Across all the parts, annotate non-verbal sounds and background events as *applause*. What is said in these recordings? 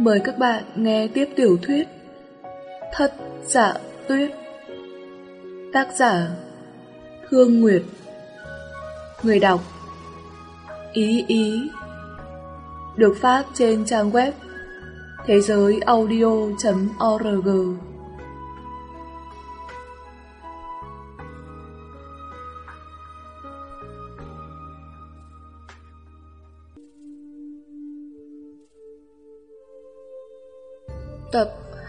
Mời các bạn nghe tiếp tiểu thuyết Thất giả tuyết. Tác giả Thương Nguyệt. Người đọc Ý Ý. Được phát trên trang web thế giới audio.org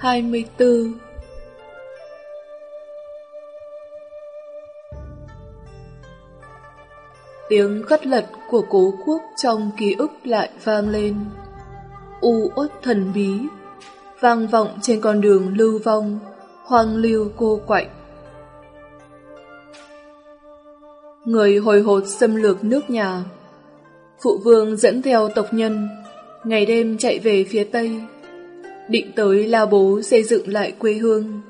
24 Tiếng khất lật của cố quốc trong ký ức lại vang lên. U uất thần bí, vang vọng trên con đường lưu vong, hoang lưu cô quạnh. Người hồi hột xâm lược nước nhà, phụ vương dẫn theo tộc nhân, ngày đêm chạy về phía Tây, định tới lao Bố xây dựng lại quê hương.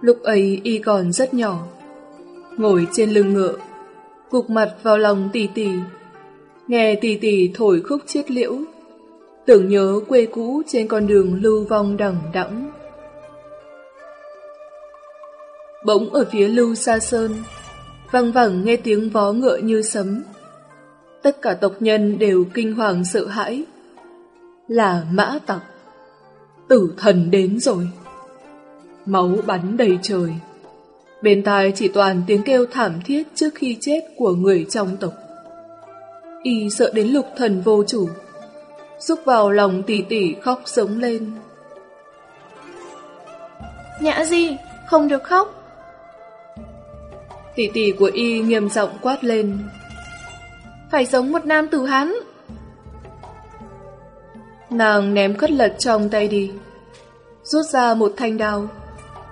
Lúc ấy y còn rất nhỏ, ngồi trên lưng ngựa, gục mặt vào lòng tỷ tỷ, nghe tỷ tỷ thổi khúc chiết liễu, tưởng nhớ quê cũ trên con đường lưu vong đằng đẵng. Bỗng ở phía lưu xa sơn, văng vẳng nghe tiếng vó ngựa như sấm. Tất cả tộc nhân đều kinh hoàng sợ hãi. Là mã tặc. Tử thần đến rồi. Máu bắn đầy trời. Bên tai chỉ toàn tiếng kêu thảm thiết trước khi chết của người trong tộc. Y sợ đến lục thần vô chủ. Xúc vào lòng tỷ tỷ khóc sống lên. Nhã gì, không được khóc. Tỷ tỷ của Y nghiêm giọng quát lên. Phải giống một nam tử Hán. Nàng ném cất lật trong tay đi. Rút ra một thanh đao.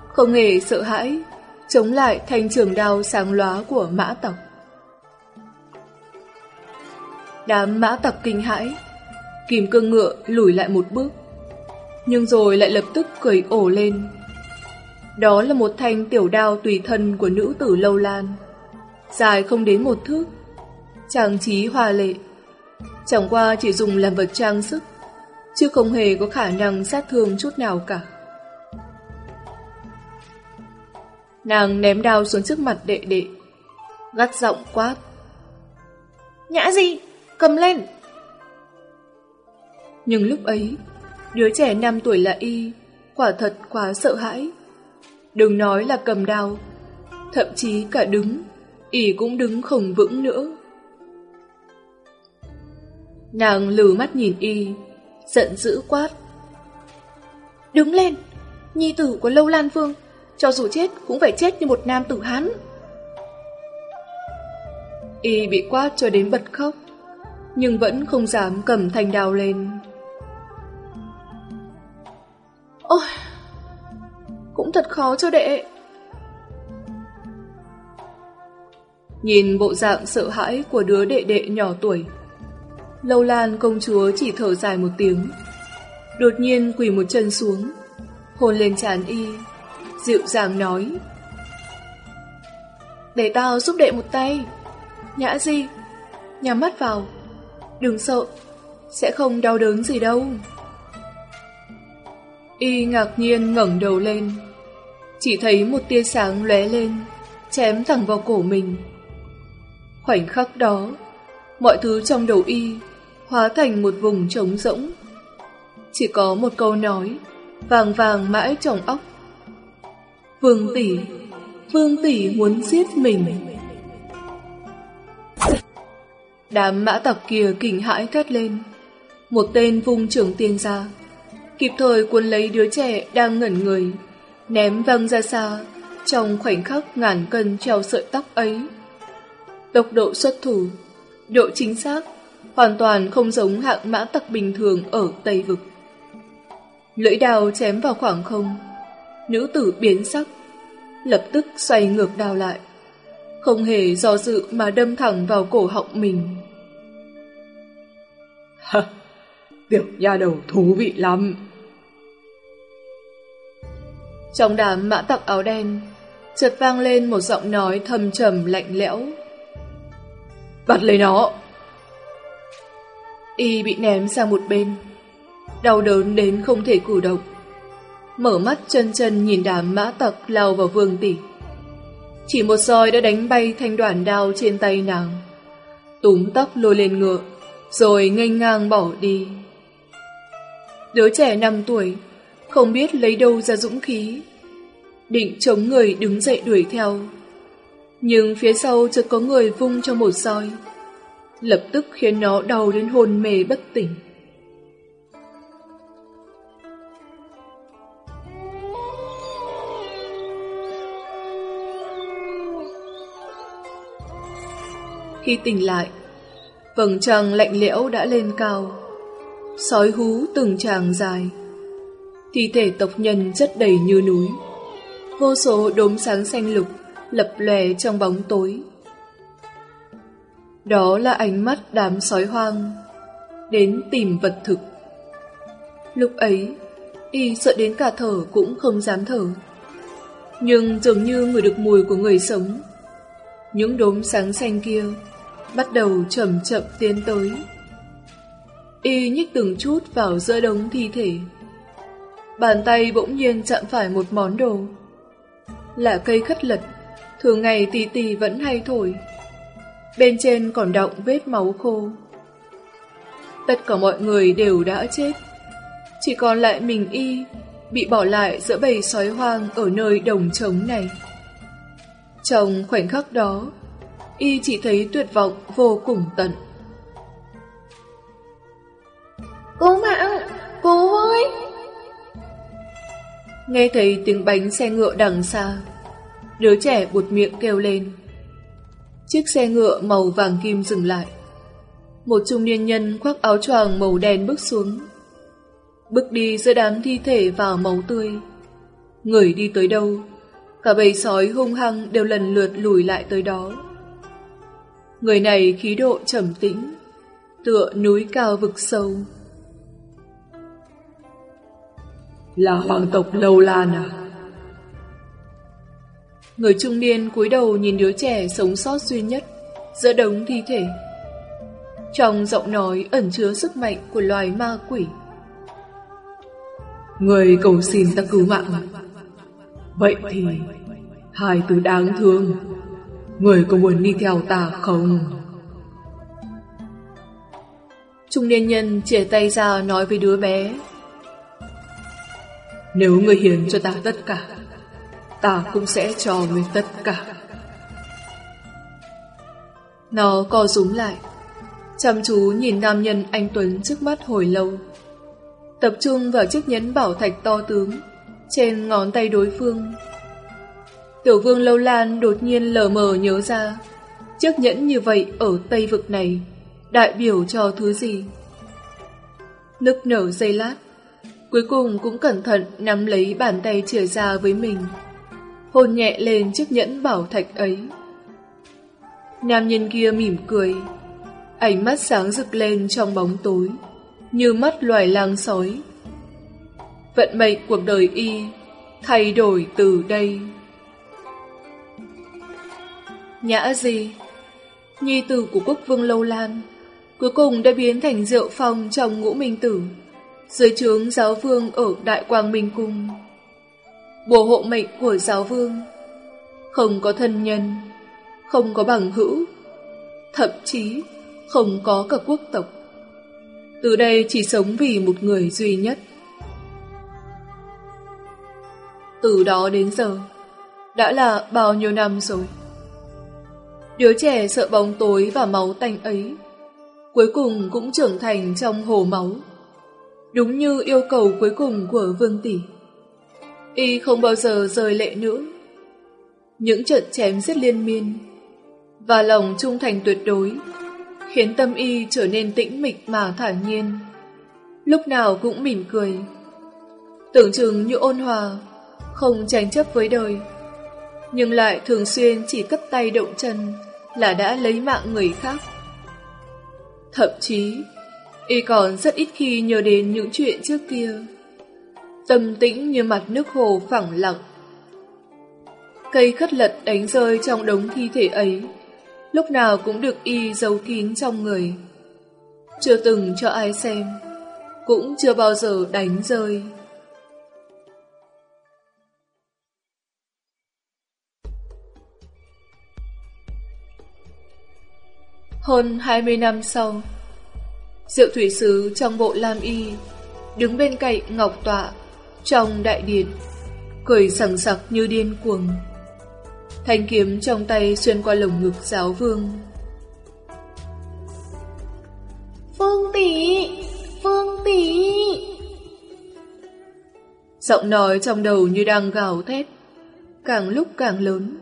Không hề sợ hãi, Chống lại thanh trường đao sáng lóa của mã tộc. Đám mã tộc kinh hãi Kìm cương ngựa lùi lại một bước, Nhưng rồi lại lập tức cười ổ lên. Đó là một thanh tiểu đao tùy thân của nữ tử lâu lan, Dài không đến một thước, Trang trí hoa lệ. Chẳng qua chỉ dùng làm vật trang sức chứ không hề có khả năng sát thương chút nào cả. Nàng ném đao xuống trước mặt đệ đệ, gắt giọng quát. Nhã gì? Cầm lên! Nhưng lúc ấy, đứa trẻ 5 tuổi là y, quả thật quá sợ hãi. Đừng nói là cầm đao, thậm chí cả đứng, y cũng đứng không vững nữa. Nàng lử mắt nhìn y, giận dữ quát. Đứng lên, nhi tử của Lâu Lan Vương, cho dù chết cũng phải chết như một nam tử Hán. Y bị quát cho đến bật khóc, nhưng vẫn không dám cầm thanh đào lên. Ôi, cũng thật khó cho đệ. Nhìn bộ dạng sợ hãi của đứa đệ đệ nhỏ tuổi, Lâu Lan công chúa chỉ thở dài một tiếng. Đột nhiên quỳ một chân xuống hồn lên chán y Dịu dàng nói Để tao giúp đệ một tay. Nhã di, Nhắm mắt vào. Đừng sợ Sẽ không đau đớn gì đâu. Y ngạc nhiên ngẩng đầu lên Chỉ thấy một tia sáng lóe lên Chém thẳng vào cổ mình. Khoảnh khắc đó Mọi thứ trong đầu y hóa thành một vùng trống rỗng. Chỉ có một câu nói, vàng vàng mãi trong óc. Vương tỷ, Vương tỷ muốn giết mình. Đám mã tặc kia kinh hãi thét lên. Một tên vung trưởng tiên ra, kịp thời cuốn lấy đứa trẻ đang ngẩn người, ném văng ra xa trong khoảnh khắc ngàn cân treo sợi tóc ấy. Tốc độ xuất thủ, độ chính xác hoàn toàn không giống hạng mã tặc bình thường ở Tây Vực. Lưỡi đào chém vào khoảng không, nữ tử biến sắc, lập tức xoay ngược đào lại, không hề do dự mà đâm thẳng vào cổ họng mình. *laughs* Ha, tiểu nha đầu thú vị lắm. Trong đám mã tặc áo đen, chợt vang lên một giọng nói thầm trầm lạnh lẽo. Bắt lấy nó! Y bị ném sang một bên. đau đớn đến không thể cử động. Mở mắt chân chân nhìn đám mã tặc lao vào vương tỷ. Chỉ một roi đã đánh bay thanh đoạn đao trên tay nàng. Túm tóc lôi lên ngựa, rồi nghênh ngang bỏ đi. Đứa trẻ 5 tuổi, không biết lấy đâu ra dũng khí. Định chống người đứng dậy đuổi theo. Nhưng phía sau chợt có người vung cho một roi. Lập tức khiến nó đau đến hôn mê bất tỉnh. Khi tỉnh lại, vầng trăng lạnh lẽo đã lên cao. Sói hú từng tràng dài. Thi thể tộc nhân chất đầy như núi. Vô số đốm sáng xanh lục lập lòe trong bóng tối. Đó là ánh mắt đám sói hoang, đến tìm vật thực. Lúc ấy, y sợ đến cả thở cũng không dám thở. Nhưng dường như người được mùi của người sống, những đốm sáng xanh kia bắt đầu chậm chậm tiến tới. Y nhích từng chút vào giữa đống thi thể. Bàn tay bỗng nhiên chạm phải một món đồ. Là cây khất lật, thường ngày tì tì vẫn hay thổi. Bên trên còn đọng vết máu khô. Tất cả mọi người đều đã chết. Chỉ còn lại mình Y, bị bỏ lại giữa bầy sói hoang ở nơi đồng trống này. Trong khoảnh khắc đó, y chỉ thấy tuyệt vọng vô cùng tận. Cô mạng, cô ơi! Nghe thấy tiếng bánh xe ngựa đằng xa, đứa trẻ buột miệng kêu lên. Chiếc xe ngựa màu vàng kim dừng lại. Một trung niên nhân khoác áo choàng màu đen bước xuống. Bước đi giữa đám thi thể vào máu tươi. Người đi tới đâu, cả bầy sói hung hăng đều lần lượt lùi lại tới đó. Người này khí độ trầm tĩnh, tựa núi cao vực sâu. Là hoàng tộc Lâu Lan à? Người trung niên cúi đầu nhìn đứa trẻ sống sót duy nhất giữa đống thi thể. Trong giọng nói ẩn chứa sức mạnh của loài ma quỷ. Người cầu xin ta cứu mạng. Vậy thì, hai từ đáng thương Người có muốn đi theo ta không? Trung niên nhân chìa tay ra nói với đứa bé. Nếu người hiến cho ta tất cả, ta cũng sẽ cho người tất cả. Nó co rúm lại, chăm chú nhìn nam nhân anh Tuấn trước mắt hồi lâu. Tập trung vào chiếc nhẫn bảo thạch to tướng trên ngón tay đối phương Tiểu vương Lâu Lan đột nhiên lờ mờ nhớ ra Chiếc nhẫn như vậy ở Tây Vực này Đại biểu cho thứ gì Nức nở dây lát Cuối cùng cũng cẩn thận nắm lấy bàn tay chìa ra với mình Hôn nhẹ lên chiếc nhẫn bảo thạch ấy Nam nhân kia mỉm cười Ánh mắt sáng rực lên trong bóng tối Như mắt loài lang sói Vận mệnh cuộc đời y Thay đổi từ đây Nhã gì? Nhi tử của quốc vương Lâu Lan, cuối cùng đã biến thành rượu phong trong ngũ minh tử, dưới trướng giáo vương ở Đại Quang Minh Cung. Bùa hộ mệnh của giáo vương, không có thân nhân, không có bằng hữu, thậm chí không có cả quốc tộc. Từ đây chỉ sống vì một người duy nhất. Từ đó đến giờ, đã là bao nhiêu năm rồi. Đứa trẻ sợ bóng tối và máu tanh ấy, cuối cùng cũng trưởng thành trong hồ máu. Đúng như yêu cầu cuối cùng của Vương Tỷ. Y không bao giờ rời lệ nữa. Những trận chém giết liên miên và lòng trung thành tuyệt đối khiến tâm y trở nên tĩnh mịch mà thản nhiên. Lúc nào cũng mỉm cười. Tưởng chừng như ôn hòa, không tranh chấp với đời, nhưng lại thường xuyên chỉ cấp tay động chân là đã lấy mạng người khác. Thậm chí, y còn rất ít khi nhớ đến những chuyện trước kia. Tâm tĩnh như mặt nước hồ phẳng lặng. Cây khất lật đánh rơi trong đống thi thể ấy, lúc nào cũng được y giấu kín trong người. Chưa từng cho ai xem. cũng chưa bao giờ đánh rơi. Hơn 20 năm sau, Diệu Thủy Sứ trong bộ Lam Y đứng bên cạnh Ngọc Tọa trong đại điện, cười sằng sặc như điên cuồng. Thanh kiếm trong tay xuyên qua lồng ngực giáo vương. Phương tỷ, Phương tỷ. Giọng nói trong đầu như đang gào thét, càng lúc càng lớn,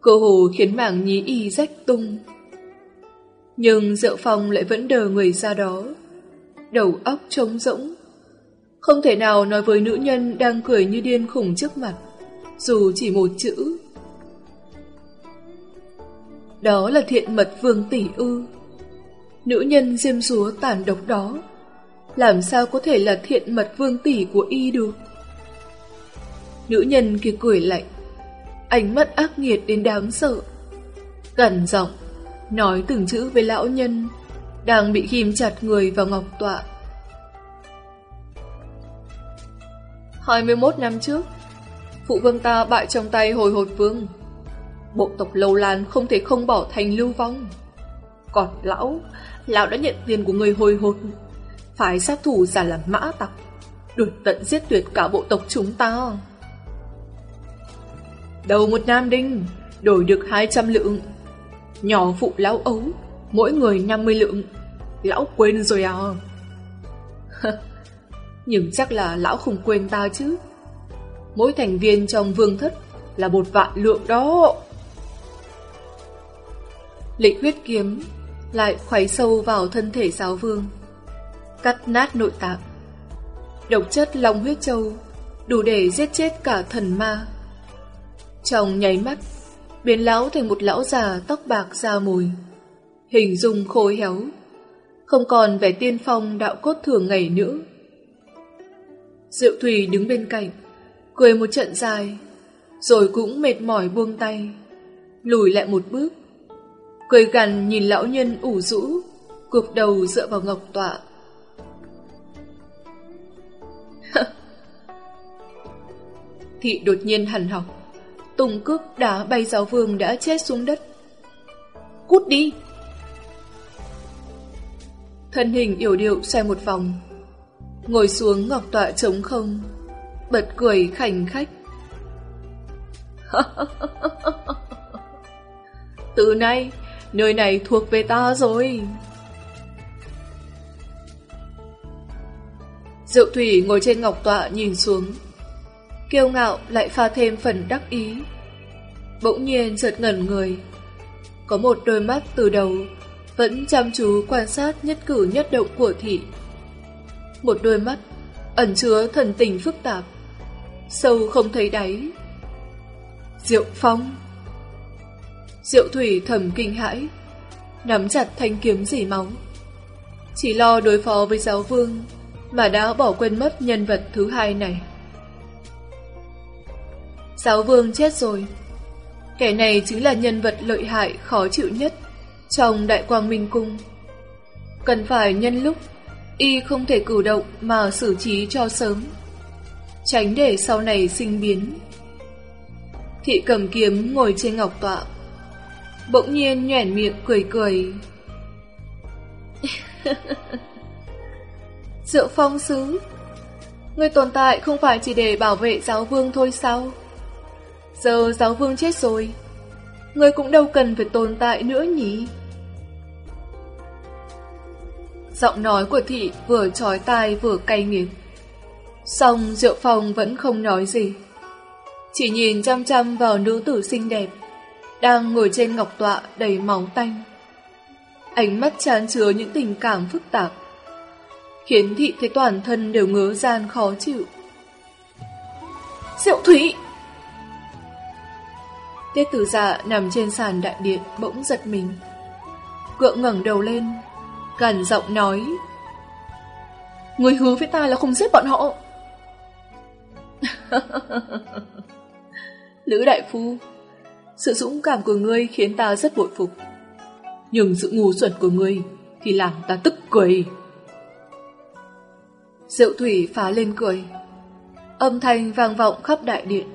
cơ hồ khiến mảng nhí y rách tung. Nhưng Diệu Phong lại vẫn đờ người ra đó, đầu óc trống rỗng. Không thể nào nói với nữ nhân đang cười như điên khủng trước mặt, dù chỉ một chữ. Đó là thiện mật vương tỷ ư. Nữ nhân diêm súa tàn độc đó, làm sao có thể là thiện mật vương tỷ của y được? Nữ nhân kia cười lạnh, ánh mắt ác nghiệt đến đáng sợ. Gần giọng, nói từng chữ với lão nhân, đang bị ghim chặt người vào ngọc tọa. 21 năm trước, phụ vương ta bại trong tay hồi hột vương. Bộ tộc Lâu Lan không thể không bỏ thành lưu vong. Còn lão, lão đã nhận tiền của người hồi hột, phải sát thủ giả làm mã tặc, đuổi tận giết tuyệt cả bộ tộc chúng ta. Đầu một nam đinh, đổi được 200 lượng. Nhỏ phụ lão ấu, mỗi người 50 lượng. Lão quên rồi à? *laughs* Nhưng chắc là lão không quên ta chứ. Mỗi thành viên trong vương thất là một vạn lượng đó. Lịch huyết kiếm lại khoáy sâu vào thân thể giáo vương, cắt nát nội tạng. Độc chất long huyết châu đủ để giết chết cả thần ma. Trong nháy mắt, biến lão thành một lão già tóc bạc da mùi, hình dung khô héo, không còn vẻ tiên phong đạo cốt thường ngày nữa. Diệu Thùy đứng bên cạnh, cười một trận dài, rồi cũng mệt mỏi buông tay, lùi lại một bước. Cười gằn nhìn lão nhân ủ rũ, cụp đầu dựa vào ngọc tọa. *laughs* Thị đột nhiên hằn học, tùng cước đá bay giáo vương đã chết xuống đất. Cút đi! Thân hình yểu điệu xoay một vòng, ngồi xuống ngọc tọa trống không, bật cười khảnh khách. *laughs* Từ nay, nơi này thuộc về ta rồi. Diệu Thủy ngồi trên ngọc tọa nhìn xuống, kiêu ngạo lại pha thêm phần đắc ý. Bỗng nhiên chợt ngẩn người, có một đôi mắt từ đầu vẫn chăm chú quan sát nhất cử nhất động của thị một đôi mắt ẩn chứa thần tình phức tạp, sâu không thấy đáy. Diệu Phong Diệu Thủy thầm kinh hãi, nắm chặt thanh kiếm dỉ máu. Chỉ lo đối phó với giáo vương mà đã bỏ quên mất nhân vật thứ hai này. Giáo vương chết rồi. Kẻ này chính là nhân vật lợi hại khó chịu nhất trong Đại Quang Minh Cung. Cần phải nhân lúc y không thể cử động mà xử trí cho sớm, tránh để sau này sinh biến. Thị cầm kiếm ngồi trên ngọc tọa, bỗng nhiên nhoẻn miệng cười cười. *laughs* Diệu phong sứ, người tồn tại không phải chỉ để bảo vệ giáo vương thôi sao? Giờ giáo vương chết rồi, người cũng đâu cần phải tồn tại nữa nhỉ? Giọng nói của thị vừa trói tai vừa cay nghiến, Xong Diệu Phong vẫn không nói gì. Chỉ nhìn chăm chăm vào nữ tử xinh đẹp, đang ngồi trên ngọc tọa đầy máu tanh. Ánh mắt tràn chứa những tình cảm phức tạp, khiến thị thấy toàn thân đều ngớ gian khó chịu. Diệu Thủy! Tiết tử dạ nằm trên sàn đại điện bỗng giật mình. Cượng ngẩng đầu lên, gần giọng nói Người hứa với ta là không giết bọn họ *laughs* Lữ đại phu, Sự dũng cảm của ngươi khiến ta rất bội phục Nhưng sự ngu xuẩn của ngươi Thì làm ta tức cười Diệu thủy phá lên cười. Âm thanh vang vọng khắp đại điện.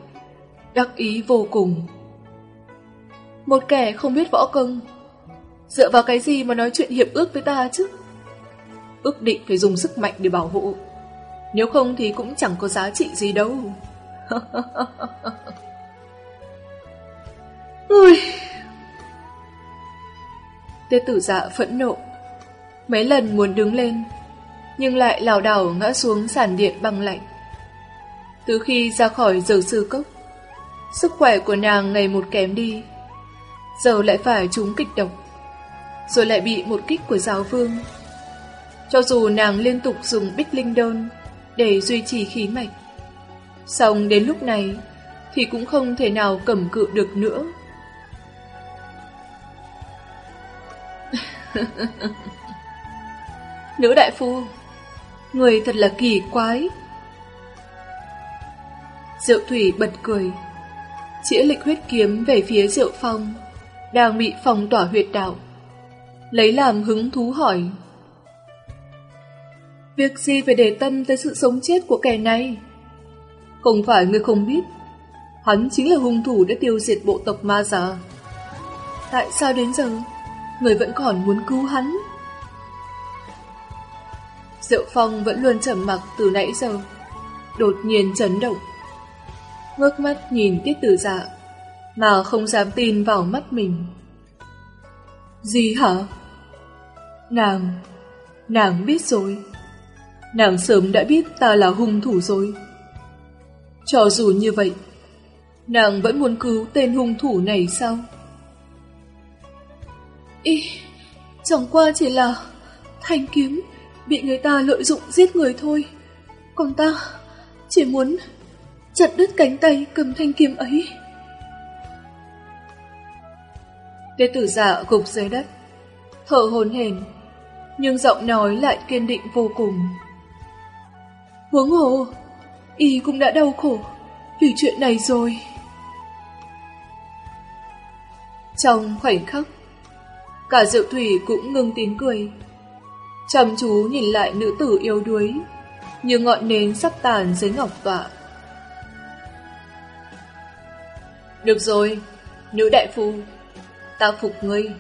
Đắc ý vô cùng. Một kẻ không biết võ công. Dựa vào cái gì mà nói chuyện hiệp ước với ta chứ? Ước định phải dùng sức mạnh để bảo hộ. Nếu không thì cũng chẳng có giá trị gì đâu. *laughs* Ui! Tê tử dạ phẫn nộ. Mấy lần muốn đứng lên, nhưng lại lảo đảo ngã xuống sàn điện băng lạnh. Từ khi ra khỏi giờ sư cốc, sức khỏe của nàng ngày một kém đi. Giờ lại phải trúng kịch độc, rồi lại bị một kích của giáo vương. Cho dù nàng liên tục dùng bích linh đơn để duy trì khí mạch, xong đến lúc này thì cũng không thể nào cầm cự được nữa. *laughs* Nữ đại phu, người thật là kỳ quái. Diệu Thủy bật cười, chĩa lịch huyết kiếm về phía Diệu Phong, đang bị phong tỏa huyệt đạo. Lấy làm hứng thú hỏi. Việc gì phải để tâm tới sự sống chết của kẻ này? Không phải người không biết, hắn chính là hung thủ đã tiêu diệt bộ tộc ma già. Tại sao đến giờ, người vẫn còn muốn cứu hắn? Diệu Phong vẫn luôn trầm mặc từ nãy giờ, đột nhiên chấn động. Ngước mắt nhìn tiết tử dạ, mà không dám tin vào mắt mình. Gì hả? Nàng, nàng biết rồi. Nàng sớm đã biết ta là hung thủ rồi. Cho dù như vậy, nàng vẫn muốn cứu tên hung thủ này sao? Ý, chẳng qua chỉ là thanh kiếm bị người ta lợi dụng giết người thôi. Còn ta chỉ muốn chặt đứt cánh tay cầm thanh kiếm ấy. Đệ tử giả gục dưới đất, thở hồn hển, nhưng giọng nói lại kiên định vô cùng. Huống hồ, y cũng đã đau khổ vì chuyện này rồi. Trong khoảnh khắc, cả Diệu Thủy cũng ngưng tiếng cười, chăm chú nhìn lại nữ tử yếu đuối, như ngọn nến sắp tàn dưới ngọc tọa. Được rồi, nữ đại phu, ta phục ngươi.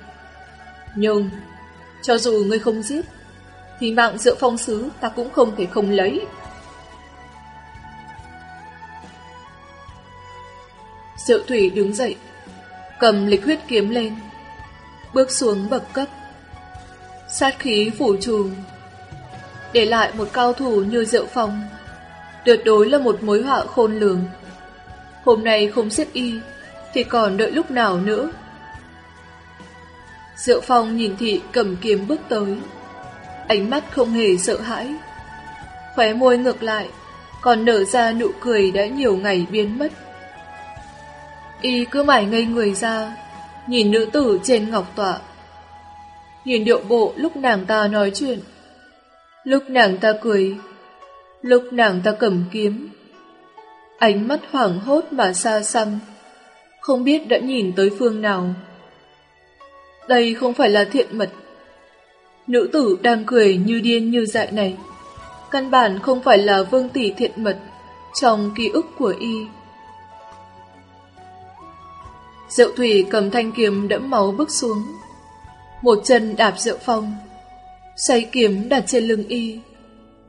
Nhưng, cho dù ngươi không giết, thì mạng giữa phong sứ ta cũng không thể không lấy. Diệu thủy đứng dậy, cầm lịch huyết kiếm lên, bước xuống bậc cấp. Sát khí phủ trù, để lại một cao thủ như Diệu Phong, tuyệt đối là một mối họa khôn lường. Hôm nay không giết y, thì còn đợi lúc nào nữa. Diệu Phong nhìn thị cầm kiếm bước tới, ánh mắt không hề sợ hãi. Khóe môi ngược lại, còn nở ra nụ cười đã nhiều ngày biến mất. Y cứ mải ngây người ra, nhìn nữ tử trên ngọc tọa. Nhìn điệu bộ lúc nàng ta nói chuyện, lúc nàng ta cười, lúc nàng ta cầm kiếm. Ánh mắt hoảng hốt mà xa xăm, không biết đã nhìn tới phương nào. Đây không phải là thiện mật. Nữ tử đang cười như điên như dại này, căn bản không phải là vương tỷ thiện mật trong ký ức của y. Diệu Thủy cầm thanh kiếm đẫm máu bước xuống, một chân đạp Diệu Phong, xoay kiếm đặt trên lưng y,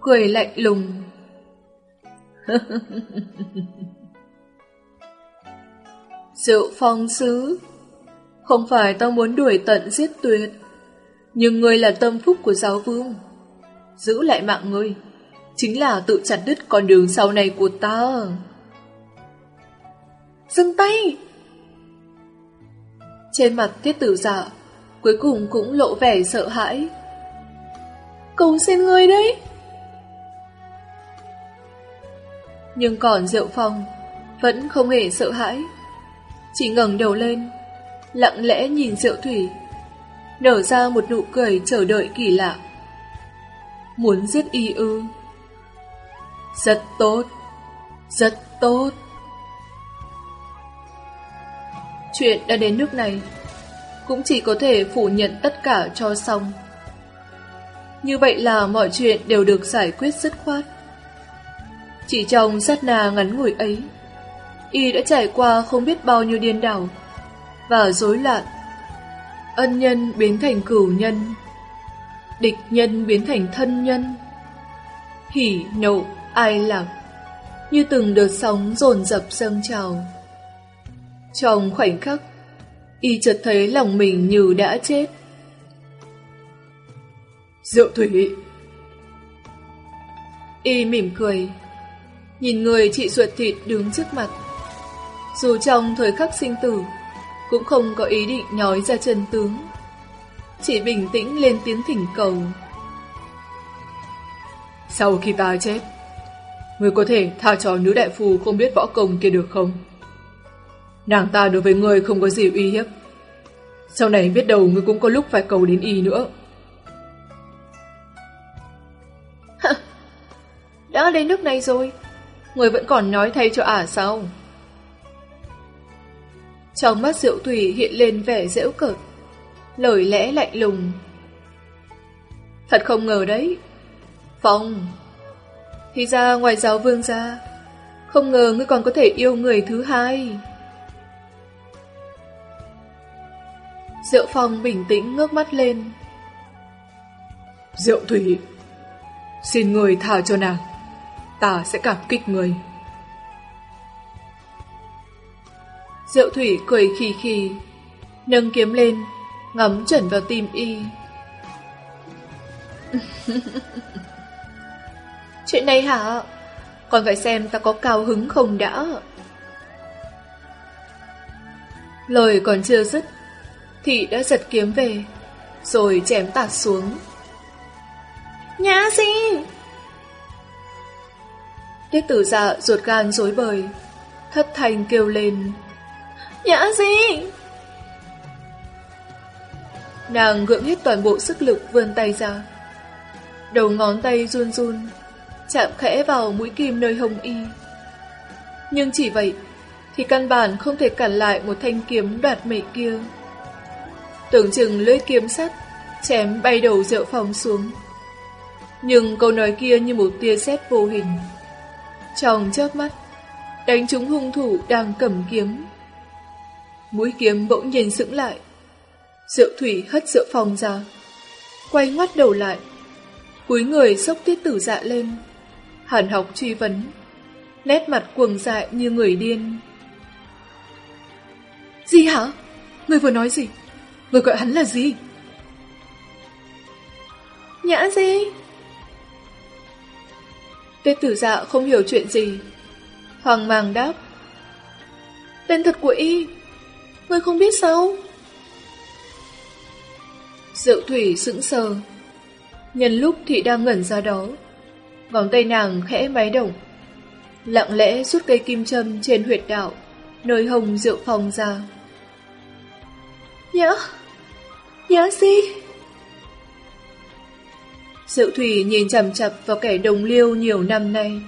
cười lạnh lùng. *laughs* Diệu Phong sứ, không phải ta muốn đuổi tận giết tuyệt, nhưng ngươi là tâm phúc của giáo vương. Giữ lại mạng ngươi, chính là tự chặt đứt con đường sau này của ta. Dừng tay! Trên mặt tiết tử dạ, cuối cùng cũng lộ vẻ sợ hãi. Cầu xin ngươi đấy! Nhưng còn Diệu Phong vẫn không hề sợ hãi, chỉ ngẩng đầu lên, lặng lẽ nhìn Diệu Thủy, nở ra một nụ cười chờ đợi kỳ lạ. Muốn giết y ư? Rất tốt, rất tốt. Chuyện đã đến nước này, cũng chỉ có thể phủ nhận tất cả cho xong. Như vậy là mọi chuyện đều được giải quyết dứt khoát. Chỉ trong sát na ngắn ngủi ấy, y đã trải qua không biết bao nhiêu điên đảo và rối loạn. Ân nhân biến thành cửu nhân, địch nhân biến thành thân nhân. Hỉ, nộ, ai lạc, như từng đợt sóng dồn dập dâng trào. Trong khoảnh khắc, y chợt thấy lòng mình như đã chết. Diệu Thủy Y mỉm cười, nhìn người chị ruột thịt đứng trước mặt. Dù trong thời khắc sinh tử, cũng không có ý định nói ra chân tướng. Chỉ bình tĩnh lên tiếng thỉnh cầu. Sau khi ta chết, người có thể tha cho nữ đại phù không biết võ công kia được không? Nàng ta đối với người không có gì uy hiếp. Sau này biết đầu người cũng có lúc phải cầu đến y nữa. Đã đến nước này rồi, người vẫn còn nói thay cho ả sao? Trong mắt Diệu Thủy hiện lên vẻ dễu cợt, lời lẽ lạnh lùng. Thật không ngờ đấy. Phong, thì ra ngoài giáo vương ra, không ngờ ngươi còn có thể yêu người thứ hai. Diệu Phong bình tĩnh ngước mắt lên. Diệu Thủy, xin người thả cho nàng, ta sẽ cảm kích người. Diệu Thủy cười khì khì, nâng kiếm lên, ngắm chuẩn vào tim y. *laughs* Chuyện này hả? Còn phải xem ta có cao hứng không đã. Lời còn chưa dứt, thị đã giật kiếm về, rồi chém tạt xuống. Nhã gì? Tiết tử dạ ruột gan rối bời, thất thành kêu lên. Dạ, Nhã gì? Nàng gượng hết toàn bộ sức lực vươn tay ra. Đầu ngón tay run run, chạm khẽ vào mũi kim nơi hồng y. Nhưng chỉ vậy, thì căn bản không thể cản lại một thanh kiếm đoạt mệnh kia. Tưởng chừng lưỡi kiếm sắt, chém bay đầu rượu phòng xuống. Nhưng câu nói kia như một tia sét vô hình. Trong chớp mắt, đánh trúng hung thủ đang cầm kiếm. Mũi kiếm bỗng nhiên sững lại. Rượu thủy hất rượu phòng ra. Quay ngoắt đầu lại. Cúi người sốc tiết tử dạ lên. Hàn học truy vấn. Nét mặt cuồng dại như người điên. Gì hả? Người vừa nói gì? Người gọi hắn là gì? Nhã gì? Tiết tử dạ không hiểu chuyện gì. Hoàng màng đáp. Tên thật của y. Người không biết sao? Diệu thủy sững sờ. Nhân lúc thị đang ngẩn ra đó, ngón tay nàng khẽ máy động. Lặng lẽ rút cây kim châm trên huyệt đạo, nơi hồng rượu phòng ra. Nhã, nhã gì? Diệu thủy nhìn chằm chặp vào kẻ đồng liêu nhiều năm nay.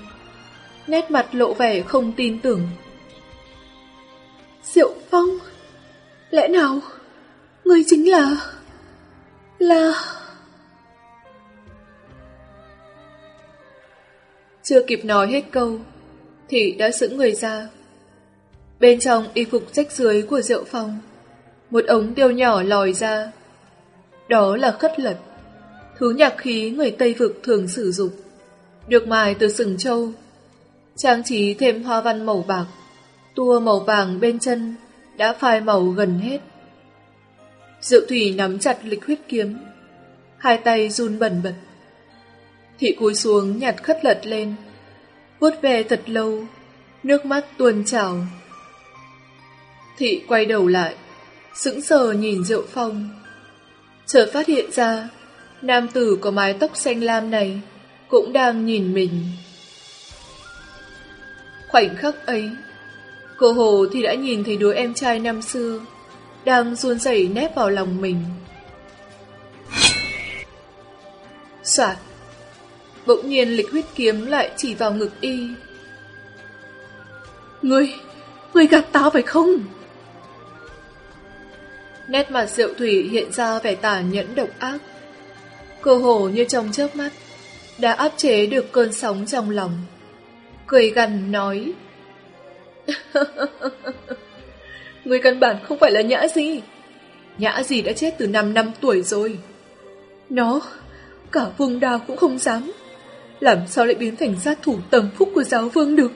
Nét mặt lộ vẻ không tin tưởng. Diệu phong... Lẽ nào Người chính là Là Chưa kịp nói hết câu, Thì đã sững người ra. Bên trong y phục rách dưới của rượu phòng, Một ống tiêu nhỏ lòi ra. Đó là khất lật, Thứ nhạc khí người Tây Vực thường sử dụng, Được mài từ sừng trâu, Trang trí thêm hoa văn màu bạc, Tua màu vàng bên chân đã phai màu gần hết. Diệu Thủy nắm chặt lịch huyết kiếm, hai tay run bẩn bật. Thị cúi xuống nhặt khất lật lên, vuốt về thật lâu, nước mắt tuôn trào. Thị quay đầu lại, sững sờ nhìn Diệu Phong. Chợt phát hiện ra, nam tử có mái tóc xanh lam này cũng đang nhìn mình. Khoảnh khắc ấy, Cô Hồ thì đã nhìn thấy đứa em trai năm xưa đang run rẩy nép vào lòng mình. Soạt Bỗng nhiên lịch huyết kiếm lại chỉ vào ngực y. Ngươi, ngươi gạt tao phải không? Nét mặt diệu thủy hiện ra vẻ tàn nhẫn độc ác. Cô hồ như trong chớp mắt, đã áp chế được cơn sóng trong lòng. cười gằn nói. *laughs* Người căn bản không phải là nhã gì. Nhã gì đã chết từ 5 năm tuổi rồi. Nó, cả vương đào cũng không dám. Làm sao lại biến thành sát thủ tầm phúc của giáo vương được?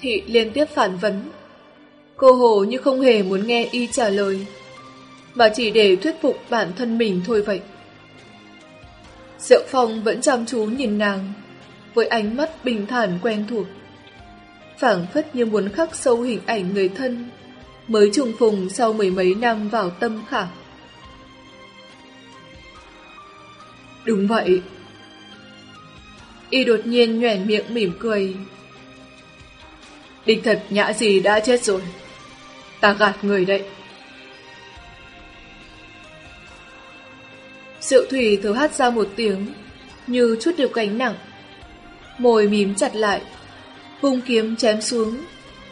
Thị liên tiếp phản vấn. Cô hồ như không hề muốn nghe y trả lời, mà chỉ để thuyết phục bản thân mình thôi vậy. Diệu Phong vẫn chăm chú nhìn nàng, với ánh mắt bình thản quen thuộc. phảng phất như muốn khắc sâu hình ảnh người thân, mới trùng phùng sau mười mấy năm vào tâm khảm. Đúng vậy. Y đột nhiên nhoẻn miệng mỉm cười. Địch thật nhã gì đã chết rồi. Ta gạt người đấy. rượu thủy thở hát ra một tiếng, như chút được gánh nặng. Môi mím chặt lại, vung kiếm chém xuống,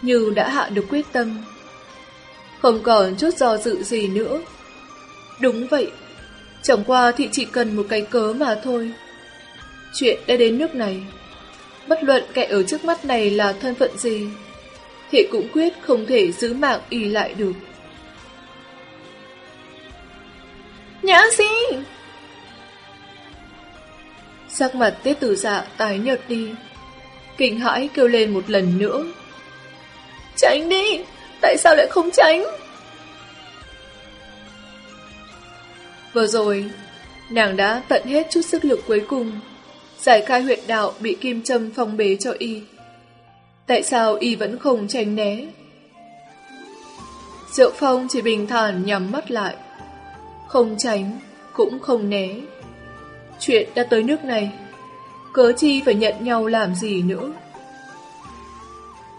như đã hạ được quyết tâm. Không còn chút do dự gì nữa. Đúng vậy, chẳng qua thì chỉ cần một cái cớ mà thôi. Chuyện đã đến nước này. Bất luận kẻ ở trước mắt này là thân phận gì, thì cũng quyết không thể giữ mạng y lại được. Nhã sinh. Sắc mặt tiết tử dạ tái nhợt đi. Kinh hãi kêu lên một lần nữa. Tránh đi! Tại sao lại không tránh? Vừa rồi, nàng đã tận hết chút sức lực cuối cùng, giải khai huyệt đạo bị kim châm phong bế cho y. Tại sao y vẫn không tránh né? Diệu Phong chỉ bình thản nhắm mắt lại, không tránh, cũng không né. Chuyện đã tới nước này, cớ chi phải nhận nhau làm gì nữa?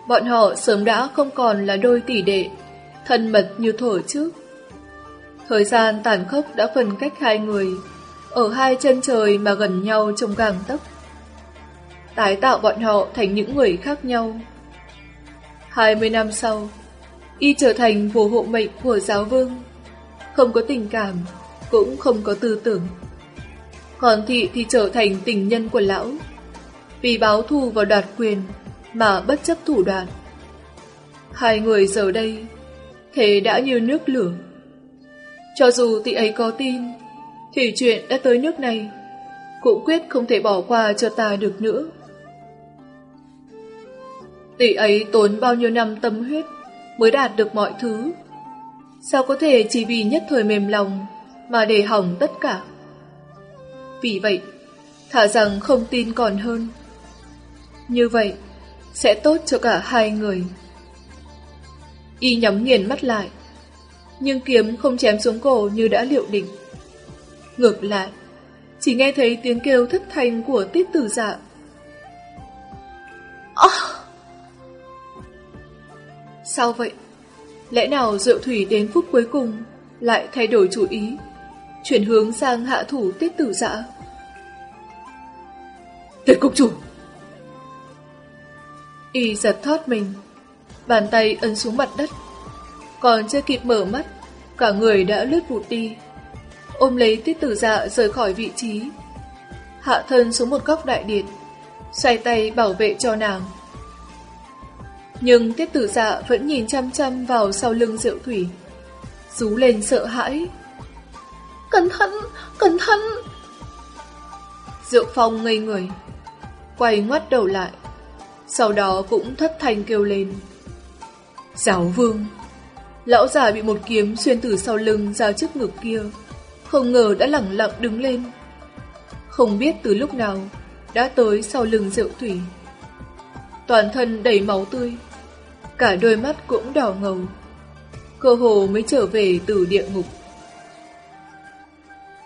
Bọn họ sớm đã không còn là đôi tỷ đệ, thân mật như thổi trước. Thời gian tàn khốc đã phân cách hai người, ở hai chân trời mà gần nhau trong gàng tấc. Tái tạo bọn họ thành những người khác nhau. Hai mươi năm sau, y trở thành phù hộ mệnh của giáo vương. Không có tình cảm, cũng không có tư tưởng. Còn thị thì trở thành tình nhân của lão. Vì báo thù và đoạt quyền mà bất chấp thủ đoạn. Hai người giờ đây, thế đã như nước lửa. Cho dù tỷ ấy có tin, thì chuyện đã tới nước này, cũng quyết không thể bỏ qua cho ta được nữa. Tỷ ấy tốn bao nhiêu năm tâm huyết mới đạt được mọi thứ. Sao có thể chỉ vì nhất thời mềm lòng mà để hỏng tất cả? Vì vậy, thả rằng không tin còn hơn. Như vậy, sẽ tốt cho cả hai người. Y nhắm nghiền mắt lại, nhưng kiếm không chém xuống cổ như đã liệu định. Ngược lại, chỉ nghe thấy tiếng kêu thất thanh của tiết tử dạ. Oh! Sao vậy? Lẽ nào Diệu Thủy đến phút cuối cùng lại thay đổi chủ ý, chuyển hướng sang hạ thủ tiết tử dạ? Tiết cục chủ! Y giật thoát mình, bàn tay ấn xuống mặt đất. Còn chưa kịp mở mắt, cả người đã lướt vụt đi. Ôm lấy tiết tử dạ rời khỏi vị trí. Hạ thân xuống một góc đại điện, xoay tay bảo vệ cho nàng. Nhưng tiết tử dạ vẫn nhìn chăm chăm vào sau lưng diệu thủy. Rú lên sợ hãi. Cẩn thận, cẩn thận! Diệu phong ngây người, quay ngoắt đầu lại sau đó cũng thất thanh kêu lên. Giáo vương! Lão già bị một kiếm xuyên từ sau lưng ra trước ngực kia, không ngờ đã lẳng lặng đứng lên. Không biết từ lúc nào, đã tới sau lưng rượu thủy. Toàn thân đầy máu tươi, cả đôi mắt cũng đỏ ngầu. Cơ hồ mới trở về từ địa ngục.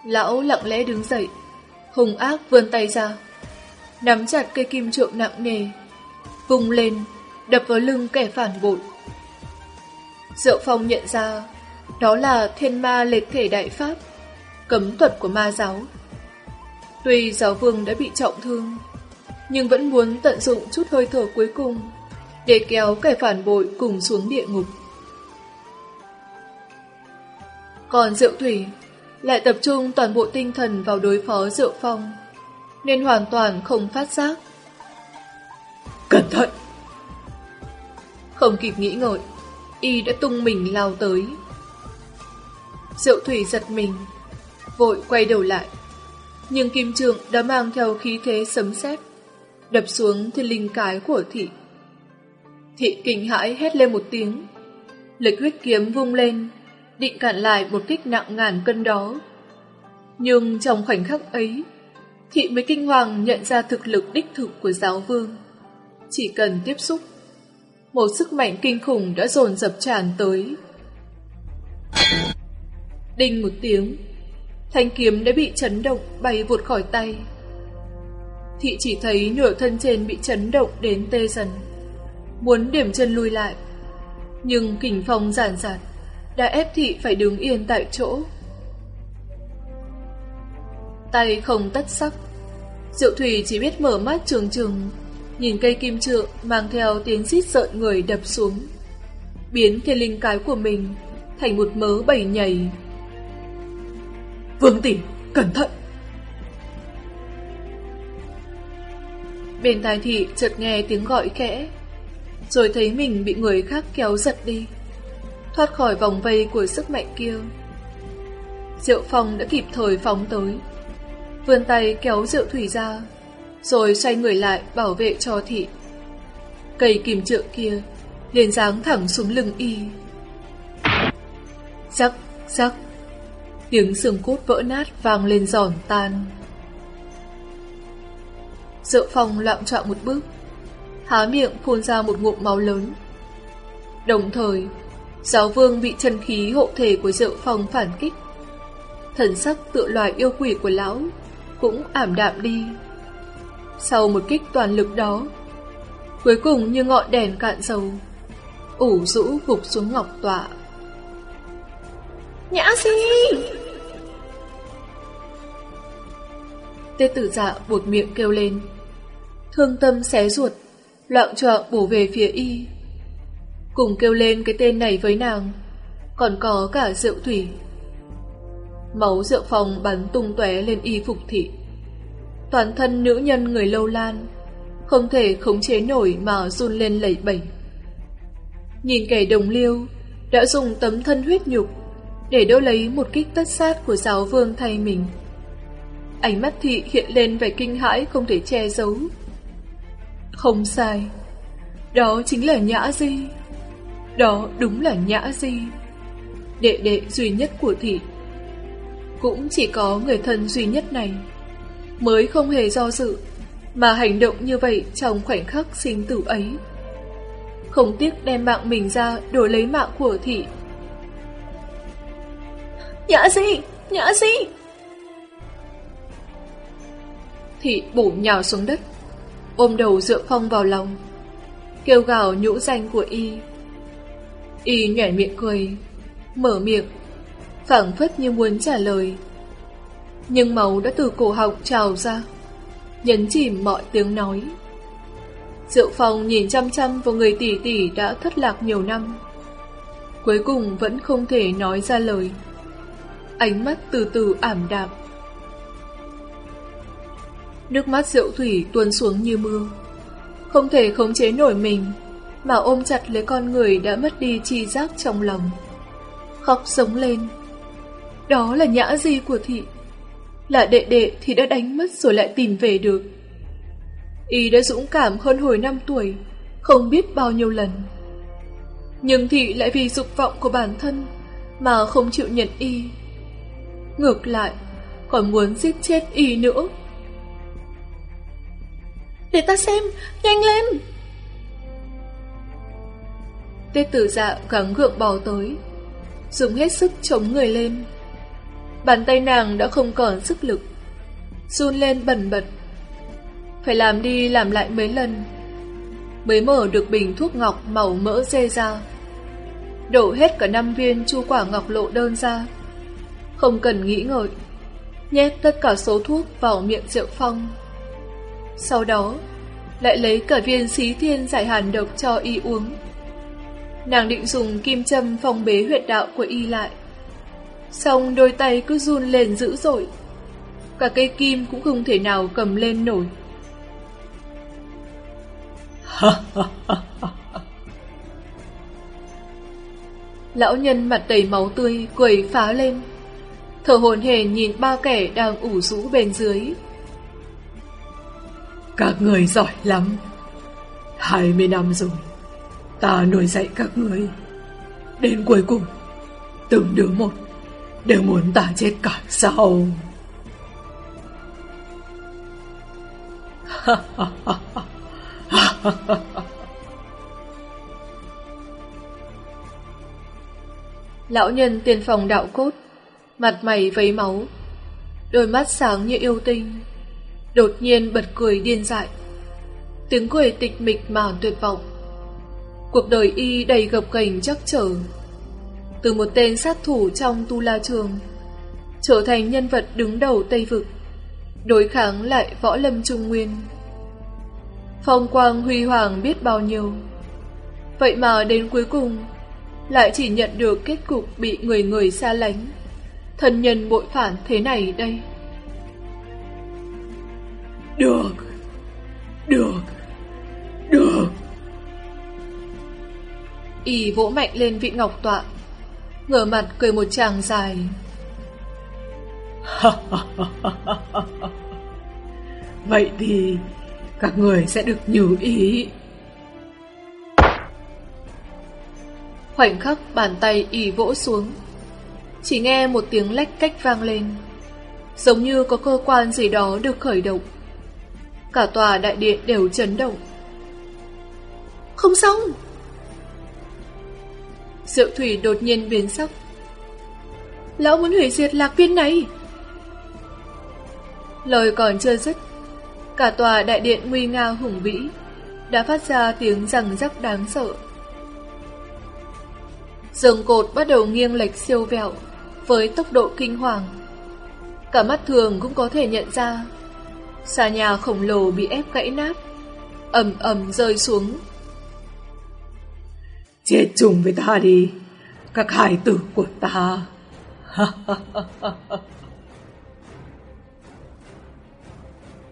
Lão lặng lẽ đứng dậy, hùng ác vươn tay ra, nắm chặt cây kim trượng nặng nề, vùng lên, đập vào lưng kẻ phản bội. Diệu Phong nhận ra, đó là thiên ma lệch thể đại pháp, cấm thuật của ma giáo. Tuy giáo vương đã bị trọng thương, nhưng vẫn muốn tận dụng chút hơi thở cuối cùng để kéo kẻ phản bội cùng xuống địa ngục. Còn Diệu Thủy lại tập trung toàn bộ tinh thần vào đối phó Diệu Phong, nên hoàn toàn không phát giác. Cẩn thận! Không kịp nghĩ ngợi, y đã tung mình lao tới. Diệu thủy giật mình, vội quay đầu lại. Nhưng kim trượng đã mang theo khí thế sấm sét đập xuống thiên linh cái của thị. Thị kinh hãi hét lên một tiếng. Lịch huyết kiếm vung lên, định cản lại một kích nặng ngàn cân đó. Nhưng trong khoảnh khắc ấy, thị mới kinh hoàng nhận ra thực lực đích thực của giáo vương. Chỉ cần tiếp xúc, một sức mạnh kinh khủng đã dồn dập tràn tới. Đinh một tiếng, thanh kiếm đã bị chấn động bay vụt khỏi tay. Thị chỉ thấy nửa thân trên bị chấn động đến tê dần, muốn điểm chân lui lại. Nhưng kình phong giản giản, đã ép thị phải đứng yên tại chỗ. Tay không tất sắc, Diệu Thủy chỉ biết mở mắt trường trường, nhìn cây kim trượng mang theo tiếng xít sợn người đập xuống, biến thiên linh cái của mình thành một mớ bầy nhảy. Vương tỷ, cẩn thận! Bên tai thị chợt nghe tiếng gọi khẽ, rồi thấy mình bị người khác kéo giật đi, thoát khỏi vòng vây của sức mạnh kia. Diệu Phong đã kịp thời phóng tới, vươn tay kéo rượu Thủy ra, rồi xoay người lại bảo vệ cho thị. Cây kìm trượng kia liền giáng thẳng xuống lưng y. Rắc, rắc, tiếng xương cốt vỡ nát vang lên giòn tan. Rượu Phong loạn trọng một bước, há miệng phun ra một ngụm máu lớn. Đồng thời, giáo vương bị chân khí hộ thể của rượu Phong phản kích. Thần sắc tựa loài yêu quỷ của lão cũng ảm đạm đi. Sau một kích toàn lực đó, cuối cùng như ngọn đèn cạn dầu, ủ rũ gục xuống ngọc tọa. Nhã si! Tê tử dạ buột miệng kêu lên. Thương tâm xé ruột, loạn trọng bổ về phía y. Cùng kêu lên cái tên này với nàng, còn có cả rượu thủy. Máu rượu phòng bắn tung tóe lên y phục thị. Toàn thân nữ nhân người lâu lan, không thể khống chế nổi mà run lên lẩy bẩy. Nhìn kẻ đồng liêu, đã dùng tấm thân huyết nhục để đỡ lấy một kích tất sát của giáo vương thay mình. Ánh mắt thị hiện lên vẻ kinh hãi không thể che giấu. Không sai, đó chính là Nhã Di. Đó đúng là Nhã Di. Đệ đệ duy nhất của thị. Cũng chỉ có người thân duy nhất này mới không hề do dự mà hành động như vậy trong khoảnh khắc sinh tử ấy. Không tiếc đem mạng mình ra đổi lấy mạng của thị. Nhã Di! Nhã Di! Thị bổ nhào xuống đất, ôm đầu dựa phong vào lòng, kêu gào nhũ danh của y. Y nhảy miệng cười, mở miệng, phảng phất như muốn trả lời. Nhưng máu đã từ cổ họng trào ra, nhấn chìm mọi tiếng nói. Diệu Phong nhìn chăm chăm vào người tỷ tỷ đã thất lạc nhiều năm. Cuối cùng vẫn không thể nói ra lời. Ánh mắt từ từ ảm đạm. Nước mắt Diệu Thủy tuôn xuống như mưa. Không thể khống chế nổi mình, mà ôm chặt lấy con người đã mất đi chi giác trong lòng. Khóc sống lên. Đó là nhã di của thị. Là đệ đệ thì đã đánh mất rồi lại tìm về được. Y đã dũng cảm hơn hồi năm tuổi, không biết bao nhiêu lần. Nhưng thị lại vì dục vọng của bản thân mà không chịu nhận Y. Ngược lại, còn muốn giết chết Y nữa. Để ta xem, nhanh lên! Tê tử dạ gắng gượng bò tới, dùng hết sức chống người lên. Bàn tay nàng đã không còn sức lực, run lên bẩn bật. Phải làm đi làm lại mấy lần, mới mở được bình thuốc ngọc màu mỡ dê ra. Đổ hết cả năm viên chu quả ngọc lộ đơn ra. Không cần nghĩ ngợi, nhét tất cả số thuốc vào miệng rượu phong. Sau đó, lại lấy cả viên xí thiên giải hàn độc cho y uống. Nàng định dùng kim châm phong bế huyệt đạo của y lại. Xong đôi tay cứ run lên dữ dội. Cả cây kim cũng không thể nào cầm lên nổi. *laughs* Lão nhân mặt đầy máu tươi, quẩy phá lên. Thở hồn hển nhìn ba kẻ đang ủ rũ bên dưới. Các người giỏi lắm. Hai mươi năm rồi, ta nuôi dạy các người. Đến cuối cùng, từng đứa một đều muốn ta chết cả sao. *laughs* Lão nhân tiền phòng đạo cốt, mặt mày vấy máu, đôi mắt sáng như yêu tinh, đột nhiên bật cười điên dại. Tiếng cười tịch mịch mà tuyệt vọng. Cuộc đời y đầy gập ghềnh chắc trở. Từ một tên sát thủ trong tu la trường, trở thành nhân vật đứng đầu Tây Vực, đối kháng lại võ lâm trung nguyên. Phong quang huy hoàng biết bao nhiêu. Vậy mà đến cuối cùng, lại chỉ nhận được kết cục bị người người xa lánh. Thân nhân bội phản thế này đây. Được, được, được. Y vỗ mạnh lên vị ngọc tọa, ngửa mặt cười một tràng dài. *laughs* Vậy thì các người sẽ được như ý. Khoảnh khắc bàn tay y vỗ xuống, chỉ nghe một tiếng lách cách vang lên, giống như có cơ quan gì đó được khởi động. Cả tòa đại điện đều chấn động. Không xong! Diệu thủy đột nhiên biến sắc. Lão muốn hủy diệt lạc viên này! Lời còn chưa dứt, cả tòa đại điện nguy nga hùng vĩ đã phát ra tiếng rằng rắc đáng sợ. Dường cột bắt đầu nghiêng lệch siêu vẹo với tốc độ kinh hoàng. Cả mắt thường cũng có thể nhận ra xà nhà khổng lồ bị ép gãy nát, ầm ầm rơi xuống. Chết chung với ta đi, các hải tử của ta.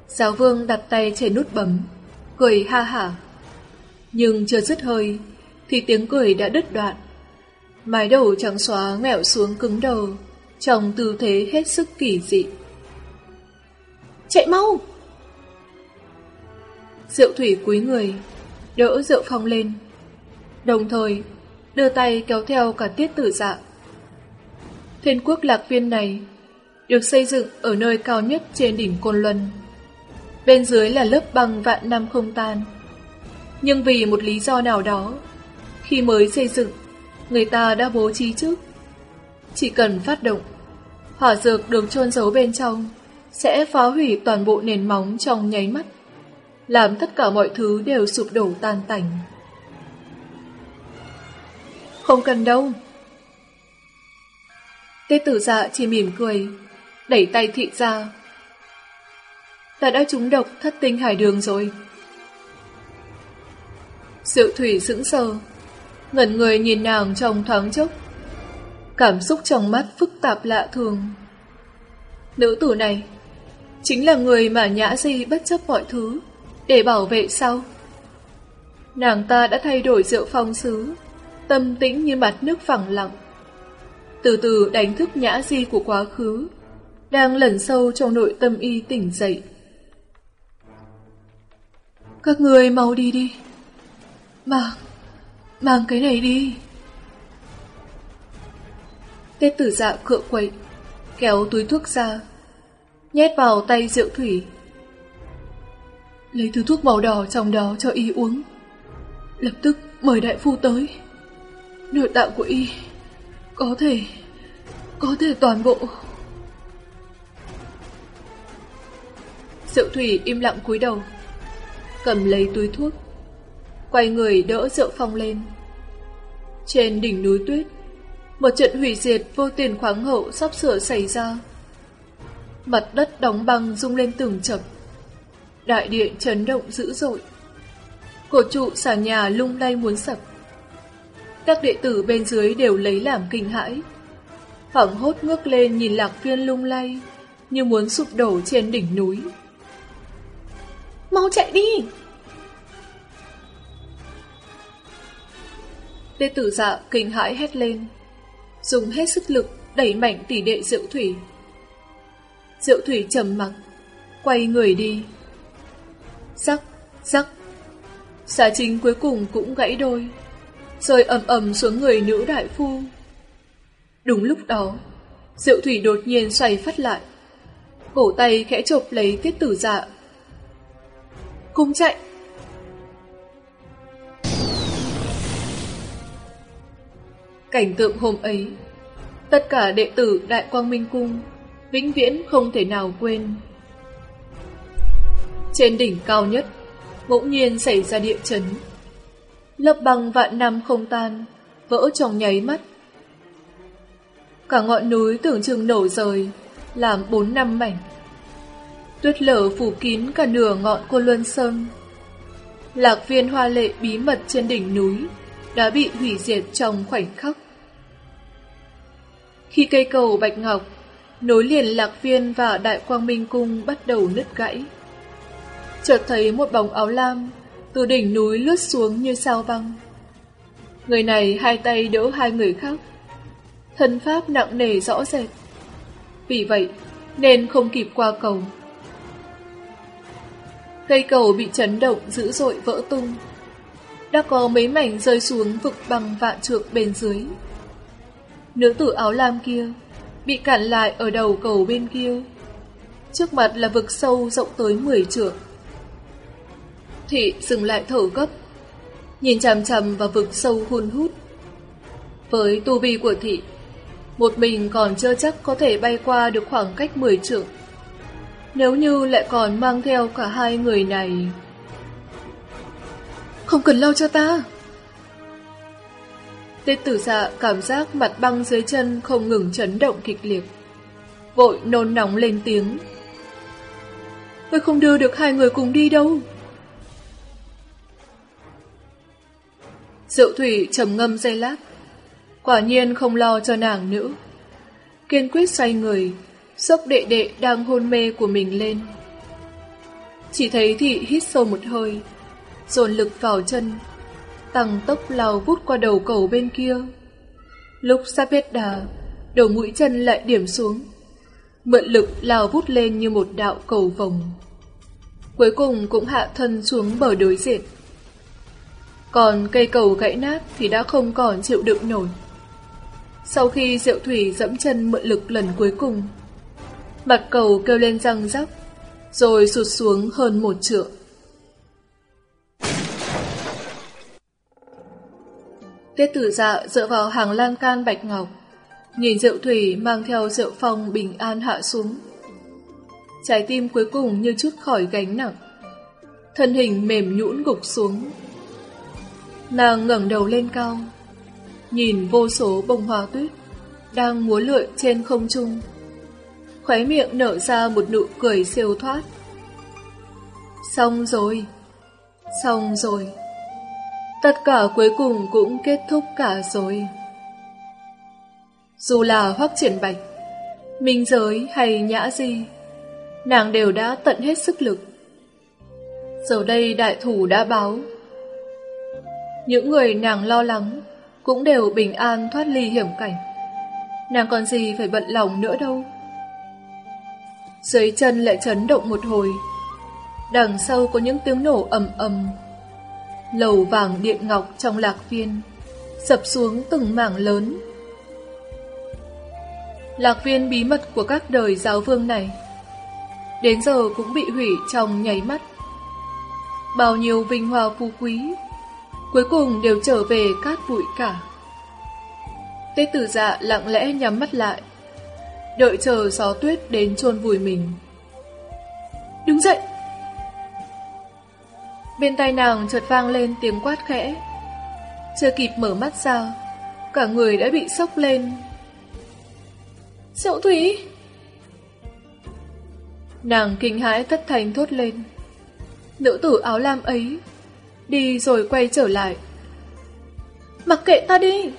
Giáo vương đặt tay trên nút bấm, cười ha hả. Nhưng chưa dứt hơi, thì tiếng cười đã đứt đoạn. Mái đầu trắng xóa ngẹo xuống cứng đầu, trong tư thế hết sức kỳ dị. Chạy mau! Diệu thủy cúi người, đỡ rượu phong lên. Đồng thời, đưa tay kéo theo cả tiết tử dạ. Thiên quốc lạc viên này được xây dựng ở nơi cao nhất trên đỉnh Côn Luân. Bên dưới là lớp băng vạn năm không tan. Nhưng vì một lý do nào đó, khi mới xây dựng, người ta đã bố trí trước. Chỉ cần phát động, hỏa dược được chôn giấu bên trong sẽ phá hủy toàn bộ nền móng trong nháy mắt, làm tất cả mọi thứ đều sụp đổ tan tành. Không cần đâu. Tê tử dạ chỉ mỉm cười, đẩy tay thị ra. Ta đã trúng độc thất tinh hải đường rồi. Diệu thủy sững sờ, ngẩn người nhìn nàng trong thoáng chốc. Cảm xúc trong mắt phức tạp lạ thường. Nữ tử này chính là người mà Nhã Di bất chấp mọi thứ để bảo vệ sau. Nàng ta đã thay đổi rượu phong sứ, tâm tĩnh như mặt nước phẳng lặng. Từ từ đánh thức Nhã Di của quá khứ, đang lẩn sâu trong nội tâm y tỉnh dậy. Các người mau đi đi. Mang, mang cái này đi. Tết tử dạ cựa quậy, kéo túi thuốc ra, nhét vào tay rượu thủy. Lấy thứ thuốc màu đỏ trong đó cho y uống. Lập tức mời đại phu tới. Nội tạng của y có thể, có thể toàn bộ. diệu thủy im lặng cúi đầu, cầm lấy túi thuốc, quay người đỡ diệu phong lên. Trên đỉnh núi tuyết, một trận hủy diệt vô tiền khoáng hậu sắp sửa xảy ra. Mặt đất đóng băng rung lên từng chập. Đại điện chấn động dữ dội. Cổ trụ xà nhà lung lay muốn sập. Các đệ tử bên dưới đều lấy làm kinh hãi. Hoảng hốt ngước lên nhìn lạc viên lung lay, như muốn sụp đổ trên đỉnh núi. Mau chạy đi! Tê tử dạ kinh hãi hét lên, dùng hết sức lực đẩy mạnh tỷ đệ diệu thủy. Diệu thủy trầm mặc, quay người đi. Rắc, rắc, xà chính cuối cùng cũng gãy đôi, rơi ầm ầm xuống người nữ đại phu. Đúng lúc đó, Diệu thủy đột nhiên xoay phát lại, cổ tay khẽ chộp lấy tiết tử dạ. cung chạy! Cảnh tượng hôm ấy, tất cả đệ tử Đại Quang Minh Cung vĩnh viễn không thể nào quên. Trên đỉnh cao nhất, bỗng nhiên xảy ra địa chấn. Lớp băng vạn năm không tan, vỡ trong nháy mắt. Cả ngọn núi tưởng chừng nổ rời, làm bốn năm mảnh. Tuyết lở phủ kín cả nửa ngọn cô Luân Sơn. Lạc viên hoa lệ bí mật trên đỉnh núi đã bị hủy diệt trong khoảnh khắc. Khi cây cầu Bạch Ngọc nối liền Lạc Viên và Đại Quang Minh Cung bắt đầu nứt gãy. Chợt thấy một bóng áo lam từ đỉnh núi lướt xuống như sao băng. Người này hai tay đỡ hai người khác. Thân pháp nặng nề rõ rệt. Vì vậy, nên không kịp qua cầu. Cây cầu bị chấn động dữ dội vỡ tung. Đã có mấy mảnh rơi xuống vực bằng vạn trượng bên dưới. Nữ tử áo lam kia bị cản lại ở đầu cầu bên kia. Trước mặt là vực sâu rộng tới 10 trượng. Thị dừng lại thở gấp, nhìn chằm chằm vào vực sâu hun hút. Với tu vi của thị, một mình còn chưa chắc có thể bay qua được khoảng cách 10 trượng. Nếu như lại còn mang theo cả hai người này... Không cần lo cho ta! tê tử dạ cảm giác mặt băng dưới chân không ngừng chấn động kịch liệt. Vội nôn nóng lên tiếng. Tôi không đưa được hai người cùng đi đâu. Diệu thủy trầm ngâm dây lát. Quả nhiên không lo cho nàng nữ Kiên quyết xoay người, sốc đệ đệ đang hôn mê của mình lên. Chỉ thấy thị hít sâu một hơi, dồn lực vào chân, tăng tốc lao vút qua đầu cầu bên kia. Lúc sắp hết đà, đầu mũi chân lại điểm xuống, mượn lực lao vút lên như một đạo cầu vòng. Cuối cùng cũng hạ thân xuống bờ đối diện. Còn cây cầu gãy nát thì đã không còn chịu đựng nổi. Sau khi Diệu Thủy dẫm chân mượn lực lần cuối cùng, mặt cầu kêu lên răng rắc, rồi sụt xuống hơn một trượng. Tiết tử dạ dựa vào hàng lan can bạch ngọc, nhìn Diệu thủy mang theo rượu phong bình an hạ xuống. Trái tim cuối cùng như chút khỏi gánh nặng. Thân hình mềm nhũn gục xuống. Nàng ngẩng đầu lên cao, nhìn vô số bông hoa tuyết đang múa lượn trên không trung. Khóe miệng nở ra một nụ cười siêu thoát. Xong rồi, xong rồi. Tất cả cuối cùng cũng kết thúc cả rồi. Dù là hoắc triển bạch, minh giới hay nhã di, nàng đều đã tận hết sức lực. Giờ đây đại thủ đã báo. Những người nàng lo lắng cũng đều bình an thoát ly hiểm cảnh. Nàng còn gì phải bận lòng nữa đâu. Dưới chân lại chấn động một hồi. Đằng sau có những tiếng nổ ầm ầm lầu vàng điện ngọc trong lạc viên, sập xuống từng mảng lớn. Lạc viên bí mật của các đời giáo vương này, đến giờ cũng bị hủy trong nháy mắt. Bao nhiêu vinh hoa phú quý, cuối cùng đều trở về cát bụi cả. Tê tử dạ lặng lẽ nhắm mắt lại, đợi chờ gió tuyết đến chôn vùi mình. Đứng dậy! Bên tai nàng chợt vang lên tiếng quát khẽ. Chưa kịp mở mắt ra, cả người đã bị sốc lên. Diệu Thúy! Nàng kinh hãi thất thành thốt lên. Nữ tử áo lam ấy, đi rồi quay trở lại. Mặc kệ ta đi!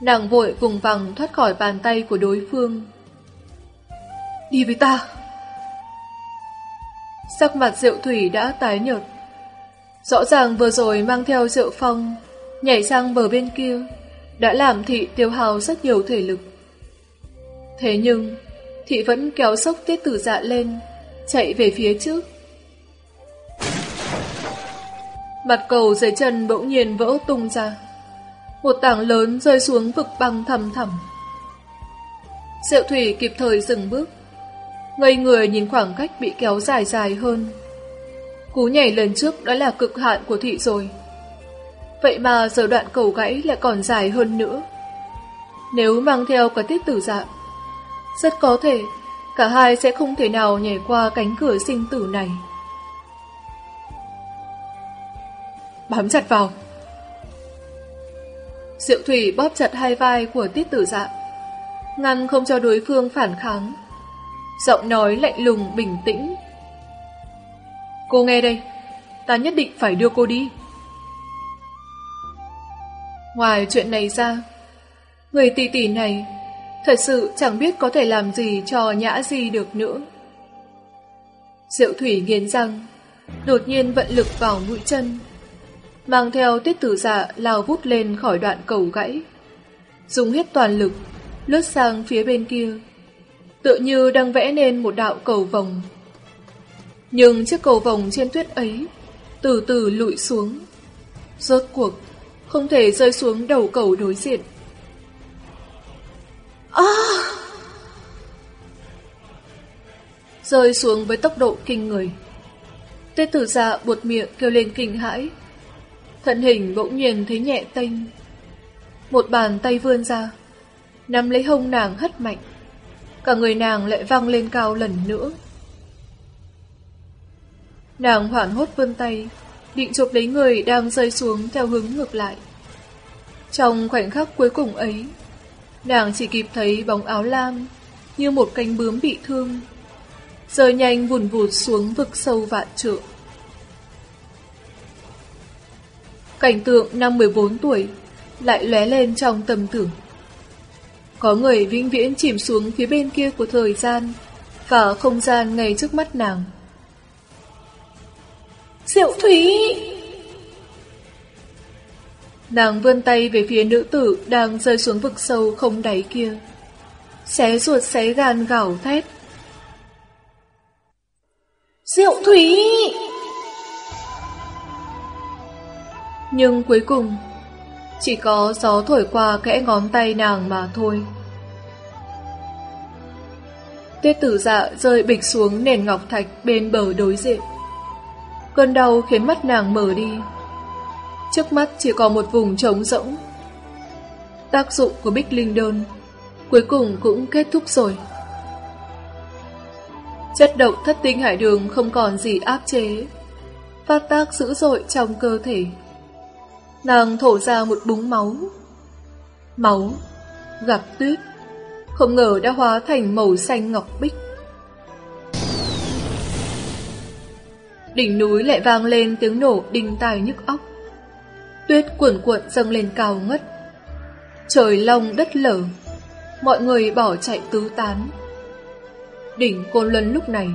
Nàng vội vùng vằng thoát khỏi bàn tay của đối phương. Đi với ta! Sắc mặt rượu Thủy đã tái nhợt. Rõ ràng vừa rồi mang theo rượu Phong, nhảy sang bờ bên kia, đã làm thị tiêu hào rất nhiều thể lực. Thế nhưng, thị vẫn kéo sốc tiết tử dạ lên, chạy về phía trước. Mặt cầu dưới chân bỗng nhiên vỡ tung ra. Một tảng lớn rơi xuống vực băng thầm thầm. Diệu thủy kịp thời dừng bước. Ngây người nhìn khoảng cách bị kéo dài dài hơn. Cú nhảy lần trước đã là cực hạn của thị rồi. Vậy mà giờ đoạn cầu gãy lại còn dài hơn nữa. Nếu mang theo cả tiết tử dạng, rất có thể cả hai sẽ không thể nào nhảy qua cánh cửa sinh tử này. Bám chặt vào. Diệu Thủy bóp chặt hai vai của tiết tử dạng, ngăn không cho đối phương phản kháng. Giọng nói lạnh lùng bình tĩnh. Cô nghe đây, ta nhất định phải đưa cô đi. Ngoài chuyện này ra, người tỷ tỷ này thật sự chẳng biết có thể làm gì cho nhã gì được nữa. Diệu Thủy nghiến răng, đột nhiên vận lực vào mũi chân, mang theo tiết tử dạ lao vút lên khỏi đoạn cầu gãy. Dùng hết toàn lực, lướt sang phía bên kia, tựa như đang vẽ nên một đạo cầu vòng. Nhưng chiếc cầu vòng trên tuyết ấy từ từ lụi xuống. Rốt cuộc, không thể rơi xuống đầu cầu đối diện. À! Rơi xuống với tốc độ kinh người. Tê tử dạ buột miệng kêu lên kinh hãi. Thân hình bỗng nhiên thấy nhẹ tênh. Một bàn tay vươn ra, nắm lấy hông nàng hất mạnh. Cả người nàng lại văng lên cao lần nữa. Nàng hoảng hốt vươn tay, định chụp lấy người đang rơi xuống theo hướng ngược lại. Trong khoảnh khắc cuối cùng ấy, nàng chỉ kịp thấy bóng áo lam như một cánh bướm bị thương, rơi nhanh vùn vụt xuống vực sâu vạn trượng. Cảnh tượng năm 14 tuổi lại lóe lên trong tâm tưởng. Có người vĩnh viễn chìm xuống phía bên kia của thời gian và không gian ngay trước mắt nàng. Diệu Thúy! Nàng vươn tay về phía nữ tử đang rơi xuống vực sâu không đáy kia. Xé ruột xé gan gào thét. Diệu Thúy! Nhưng cuối cùng, chỉ có gió thổi qua kẽ ngón tay nàng mà thôi. Tiết tử dạ rơi bịch xuống nền ngọc thạch bên bờ đối diện. Cơn đau khiến mắt nàng mở đi. Trước mắt chỉ có một vùng trống rỗng. Tác dụng của bích linh đơn cuối cùng cũng kết thúc rồi. Chất độc thất tinh hải đường không còn gì áp chế, phát tác dữ dội trong cơ thể. Nàng thổ ra một búng máu. Máu, gặp tuyết, không ngờ đã hóa thành màu xanh ngọc bích. Đỉnh núi lại vang lên tiếng nổ đinh tai nhức óc. Tuyết cuộn cuộn dâng lên cao ngất. Trời long đất lở, mọi người bỏ chạy tứ tán. Đỉnh Côn Luân lúc này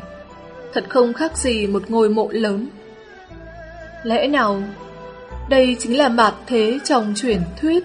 thật không khác gì một ngôi mộ lớn. Lẽ nào đây chính là mạt thế trong truyền thuyết?